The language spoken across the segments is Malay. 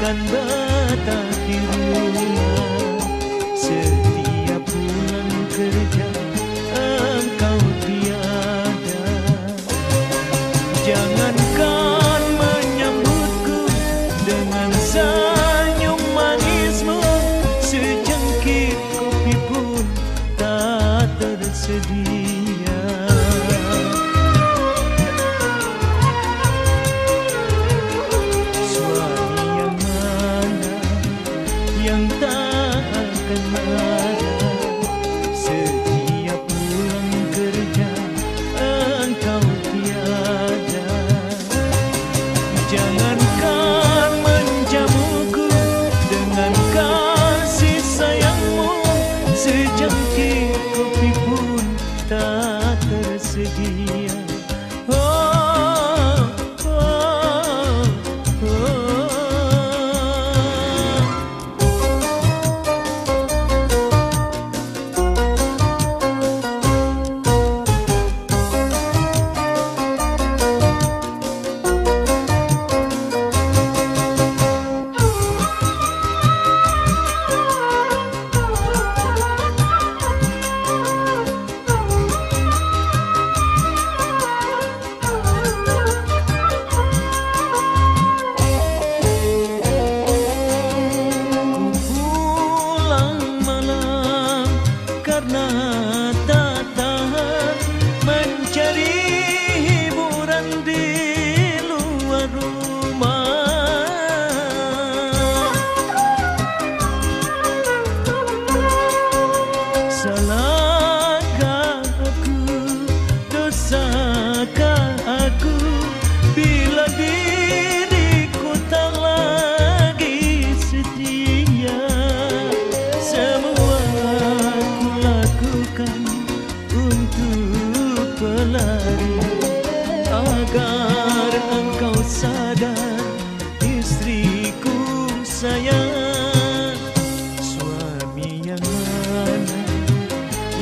akan datang di rumah Setiap pulang kerja engkau tiada. Jangankan menyambutku dengan senyum manismu Sejengkit kopi pun tak tersedia. जम coffee भूलता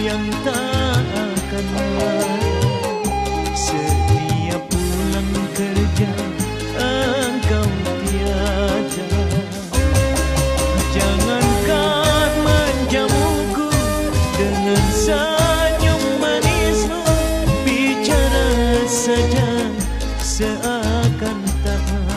yang tak akan Setiap pulang kerja engkau tiada. Jangankan menjamuku dengan senyum manismu Bicara saja seakan tak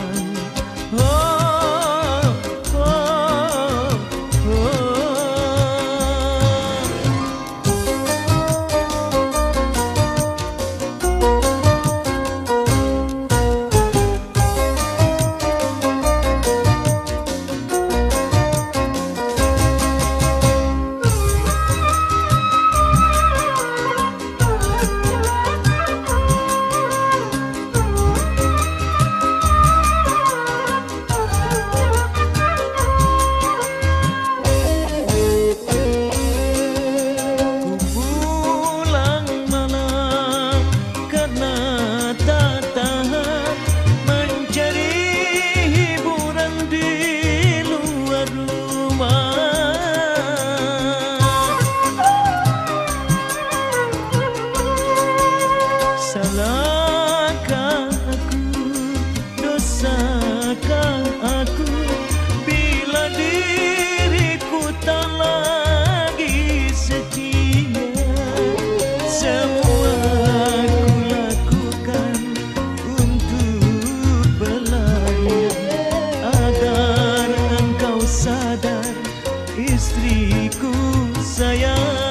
istriku sayang.